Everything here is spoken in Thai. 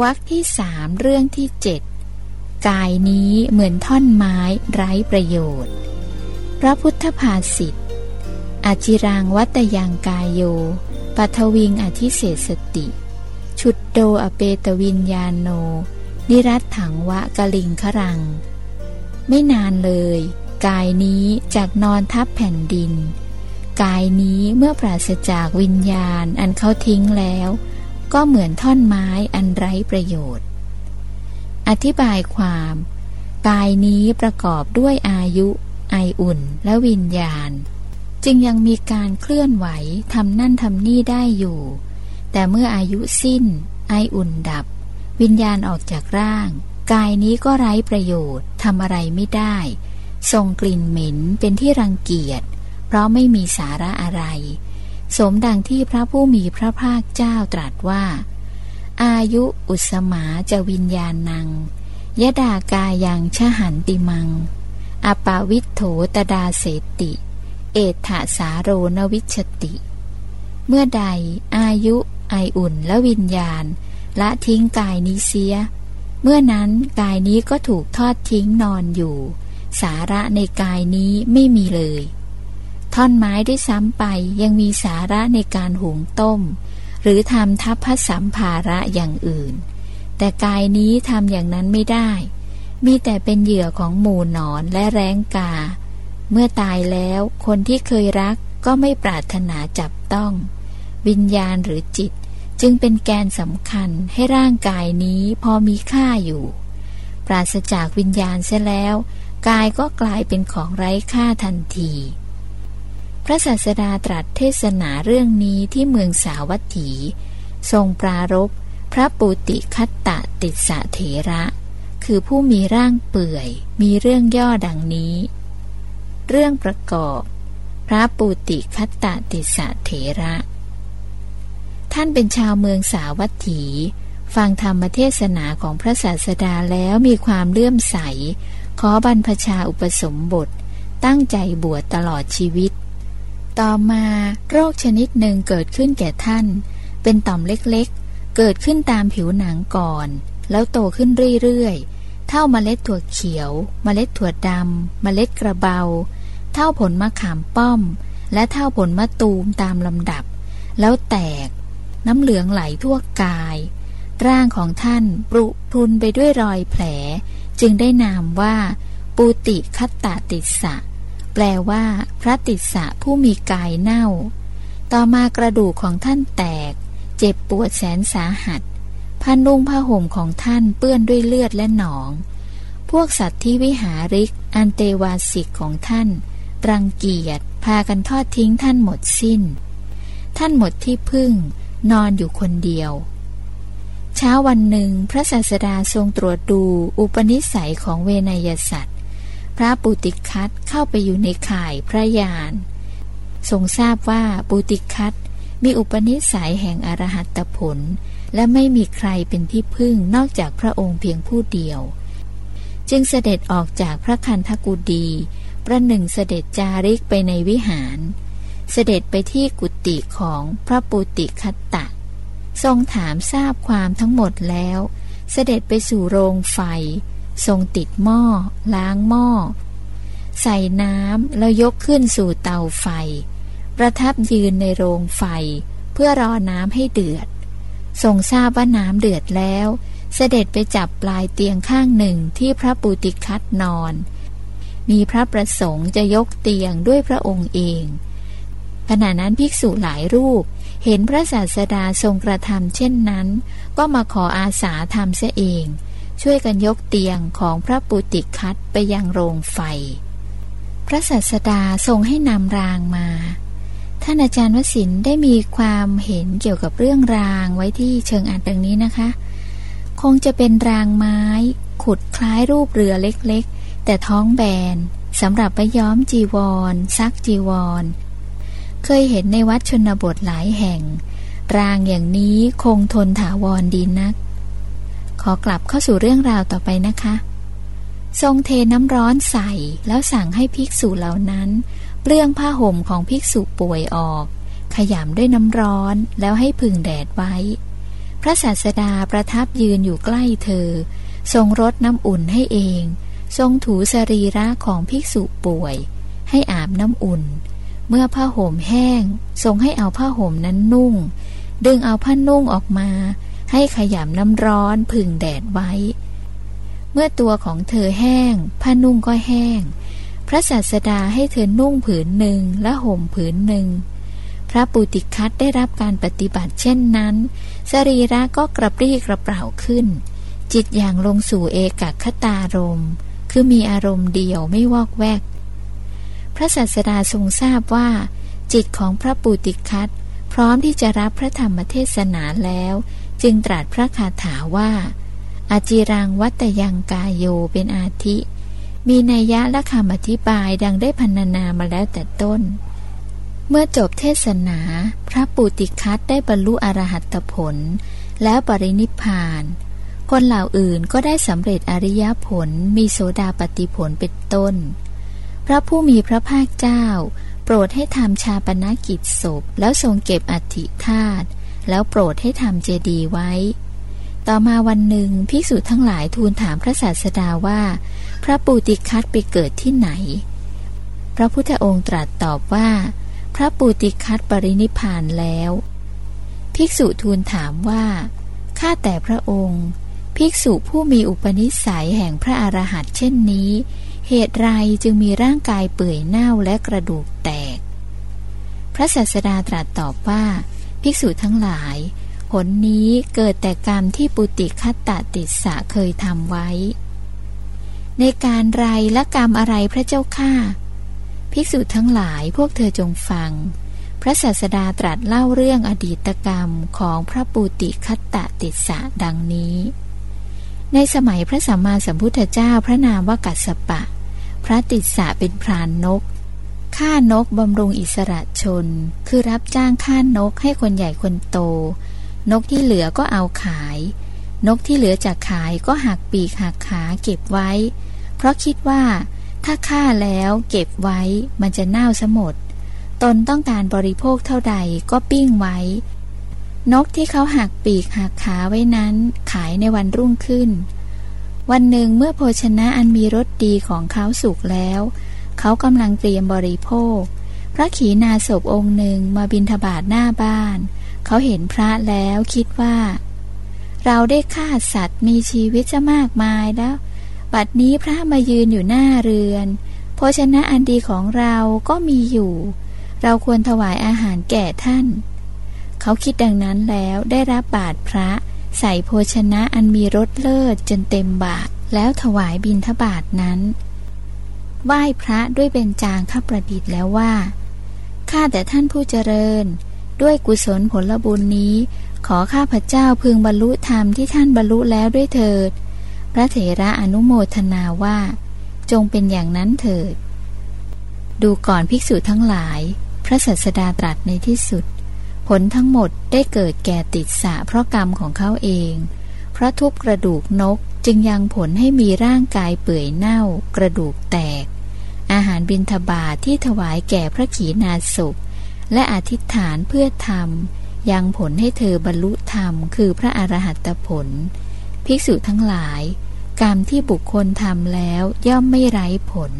วรรคที่สามเรื่องที่เจ็ดกายนี้เหมือนท่อนไม้ไร้ประโยชน์ พระพุทธภาษิตอาจิรังวัตยังกายโย ปัทวิงอธิเศสติ ชุดโดอเปตวิญญาโน นิรัตถังวะกะลิงครัง ไม่นานเลย กายนี้จากนอนทับแผ่นดิน กายนี้เมื่อปราศจากวิญญาณอันเขาทิ้งแล้ว ก็เหมือนท่อนไม้อันไร้ประโยชน์ อธิบายความ กายนี้ประกอบด้วยอายุ ไออุ่น และวิญญาณ จึงยังมีการเคลื่อนไหวทำนั่นทำนี่ได้อยู่ แต่เมื่ออายุสิ้น ไออุ่นดับ วิญญาณออกจากร่าง กายนี้ก็ไร้ประโยชน์ทำอะไรไม่ได้ส่งกลิ่นเหม็นเป็นที่รังเกียจ เพราะไม่มีสาระอะไร สมดังที่พระผู้มีพระภาคเจ้าตรัสว่า อายุอุสมาจะวิญญาณนัง ยดากายังชหันติมัง อปาวิทโถตดาเสติ เอถาสาโรนวิชติ เมื่อใดอายุไออุ่นและวิญญาณ ละทิ้งกายนี้เสีย เมื่อนั้นกายนี้ก็ถูกทอดทิ้งนอนอยู่ สาระในกายนี้ไม่มีเลย ท่อนไม้ได้ซ้ำไปยังมีสาระในการหุงต้ม หรือทำทัพพสัมภาระอย่างอื่น แต่กายนี้ทำอย่างนั้นไม่ได้ มีแต่เป็นเหยื่อของหมูหนอนและแร้งกา เมื่อตายแล้วคนที่เคยรักก็ไม่ปรารถนาจับต้อง วิญญาณหรือจิตจึงเป็นแกนสำคัญให้ร่างกายนี้พอมีค่าอยู่ ปราศจากวิญญาณเสียแล้ว กายก็กลายเป็นของไร้ค่าทันที ระศาสดาตรัสเทศนาเรื่องนี้ที่เมืองสาวัตถี ทรงปรารบพระปุติคัตตะติสะเถระ คือผู้มีร่างเปื่อย มีเรื่องย่อดังนี้ เรื่องประกอบ พระปุติคัตตติสะเถระ ท่านเป็นชาวเมืองสาวัตถี ฟังธรรมเทศนาของพระศาสดาแล้วมีความเลื่อมใส ขอบรรพชาอุปสมบท ตั้งใจบวชตลอดชีวิต ต่อมาโรคชนิดหนึ่งเกิดขึ้นแก่ท่าน เป็นต่อมเล็กๆ เกิดขึ้นตามผิวหนังก่อน แล้วโตขึ้นเรื่อยๆ เท่าเมล็ดถั่วเขียว เมล็ดถั่วดำ เมล็ดกระเบา เท่าผลมะขามป้อม และเท่าผลมะตูมตามลำดับ แล้วแตก น้ำเหลืองไหลทั่วกาย ร่างของท่านปรุพรุนไปด้วยรอยแผล จึงได้นามว่า ปูติคัตตาติสะ แปลว่า พระติสะผู้มีกายเน่า ต่อมากระดูกของท่านแตก เจ็บปวดแสนสาหัสผ้านุ่งผ้าห่มของท่านเปื้อนด้วยเลือดและหนอง พวกสัตว์ที่วิหาริก อันเตวาสิกของท่าน รังเกียจพากันทอดทิ้งท่านหมดสิ้น ท่านหมดที่พึ่ง นอนอยู่คนเดียว เช้าวันหนึ่งพระศาสดาทรงตรวจดูอุปนิสัยของเวนยสัตว์ พระปุติคัตเข้าไปอยู่ในข่ายพระยานทรงทราบว่าปุติคัตมีอุปนิสัยแห่งอรหัตผล และไม่มีใครเป็นที่พึ่งนอกจากพระองค์เพียงผู้เดียว จึงเสด็จออกจากพระคันธกุดี ประหนึ่งเสด็จจาริกไปในวิหาร เสด็จไปที่กุฏิของพระปุติคัตตะ ทรงถามทราบความทั้งหมดแล้ว เสด็จไปสู่โรงไฟ ทรงติดหม้อ ล้างหม้อ ใส่น้ำแล้วยกขึ้นสู่เตาไฟ ประทับยืนในโรงไฟ เพื่อรอน้ำให้เดือด ทรงทราบว่าน้ำเดือดแล้ว เสด็จไปจับปลายเตียงข้างหนึ่งที่พระปุติคัตนอน มีพระประสงค์จะยกเตียงด้วยพระองค์เอง ขณะนั้นภิกษุหลายรูปเห็นพระศาสดาทรงกระทำเช่นนั้น ก็มาขออาสาทำเสียเอง ช่วยกันยกเตียงของพระปุติคัตไปยังโรงไฟ พระศาสดาทรงให้นำรางมา ท่านอาจารย์วสินได้มีความเห็นเกี่ยวกับเรื่องรางไว้ที่เชิงอ่านดังนี้นะคะ คงจะเป็นรางไม้ ขุดคล้ายรูปเรือเล็กๆ แต่ท้องแบนสำหรับไปย้อมจีวร ซักจีวร เคยเห็นในวัดชนบทหลายแห่ง รางอย่างนี้คงทนถาวรดีนัก ขอกลับเข้าสู่เรื่องราวต่อไปนะคะ ทรงเทน้ำร้อนใส่แล้วสั่งให้ภิกษุเหล่านั้น เปลื้องผ้าห่มของภิกษุป่วยออก ขยำด้วยน้ำร้อนแล้วให้พึ่งแดดไว้ พระศาสดาประทับยืนอยู่ใกล้เธอ ทรงรดน้ำอุ่นให้เอง ทรงถูสรีระของภิกษุป่วย ให้อาบน้ำอุ่น เมื่อผ้าห่มแห้ง ทรงให้เอาผ้าห่มนั้นนุ่ง ดึงเอาผ้านุ่งออกมา ให้ขยำน้ำร้อนพึ่งแดดไว้ เมื่อตัวของเธอแห้ง ผ้านุ่งก็แห้ง พระศาสดาให้เธอนุ่งผืนหนึ่งและห่มผืนหนึ่ง พระปุติคัตได้รับการปฏิบัติเช่นนั้น สรีระก็กระปรี้กระเปร่าขึ้น จิตอย่างลงสู่เอกคตารมคือมีอารมณ์เดียวไม่วอกแวก พระศาสดาทรงทราบว่า จิตของพระปุติคัตพร้อมที่จะรับพระธรรมเทศนาแล้ว จึงตรัสพระคาถาว่า อาจิรังวัตยังกายโยเป็นอาทิ มีนัยยะและคำอธิบายดังได้พันนามาแล้วแต่ต้น เมื่อจบเทศนา พระปุติคัตได้บรรลุอรหัตผล แล้วปรินิพาน คนเหล่าอื่นก็ได้สำเร็จอริยผลมีโสดาปฏิผลเป็นต้น พระผู้มีพระภาคเจ้า โปรดให้ทำชาปนกิจศพแล้วทรงเก็บอัฐิธาตุ แล้วโปรดให้ทำเจดีย์ไว้ ต่อมาวันหนึ่งภิกษุทั้งหลายทูลถามพระศาสดาว่า พระปุติคัตไปเกิดที่ไหน พระพุทธองค์ตรัสตอบว่า พระปูติคัตปรินิพานแล้ว ภิกษุทูลถามว่าข้าแต่พระองค์ ภิกษุผู้มีอุปนิสัยแห่งพระอรหันต์เช่นนี้ เหตุไรจึงมีร่างกายเปื่อยเน่าและกระดูกแตก พระศาสดาตรัสตอบว่า ภิกษุทั้งหลาย ผลนี้เกิดแต่กรรมที่ปุติคัตตติสะเคยทำไว้ ในการไรและกรรมอะไรพระเจ้าข้าภิกษุทั้งหลายพวกเธอจงฟัง พระศาสดาตรัสเล่าเรื่องอดีตกรรมของพระปูติคัตตะติสะดังนี้ ในสมัยพระสัมมาสัมพุทธเจ้าพระนามว่ากัสปะ พระติสะเป็นพรานนก ฆ่านกบำรุงอิสระชน คือรับจ้างฆ่านกให้คนใหญ่คนโต นกที่เหลือก็เอาขาย นกที่เหลือจากขายก็หักปีกหักขาเก็บไว้ เพราะคิดว่า ถ้าฆ่าแล้วเก็บไว้มันจะเน่าสมด ตนต้องการบริโภคเท่าใดก็ปิ้งไว้ นกที่เขาหักปีกหักขาไว้นั้น ขายในวันรุ่งขึ้น วันหนึ่งเมื่อโภชนะอันมีรสดีของเขาสุกแล้วเขากำลังเตรียมบริโภค พระขีณาสพองค์หนึ่งมาบินทบาทหน้าบ้าน เขาเห็นพระแล้วคิดว่า เราได้ฆ่าสัตว์มีชีวิตจะมากมายแล้ว บัดนี้พระมายืนอยู่หน้าเรือนโภชนะอันดีของเราก็มีอยู่ เราควรถวายอาหารแก่ท่าน เขาคิดดังนั้นแล้วได้รับบาตรพระใส่โภชนะอันมีรสเลิศจนเต็มบาตรแล้วถวายบิณฑบาตนั้น ไหว้พระด้วยเบญจางข้าประดิษฐ์แล้วว่า ข้าแต่ท่านผู้เจริญ ด้วยกุศลผลบุญนี้ ขอข้าพระเจ้าพึงบรรลุธรรมที่ท่านบรรลุแล้วด้วยเถิด พระเถระอนุโมทนาว่า จงเป็นอย่างนั้นเถิด ดูก่อนภิกษุทั้งหลาย พระสัสดาตรัสในที่สุด ผลทั้งหมดได้เกิดแก่ติดสะเพราะกรรมของเขาเอง เพราะทุบกระดูกนก จึงยังผลให้มีร่างกายเปื่อยเน่ากระดูกแตก อาหารบิณฑบาตทที่ถวายแก่พระขีณาสพและอธิษฐานเพื่อทำยังผลให้เธอบรรลุธรรมคือพระอรหัตผล ภิกษุทั้งหลาย กรรมที่บุคคลทำแล้วย่อมไม่ไร้ผล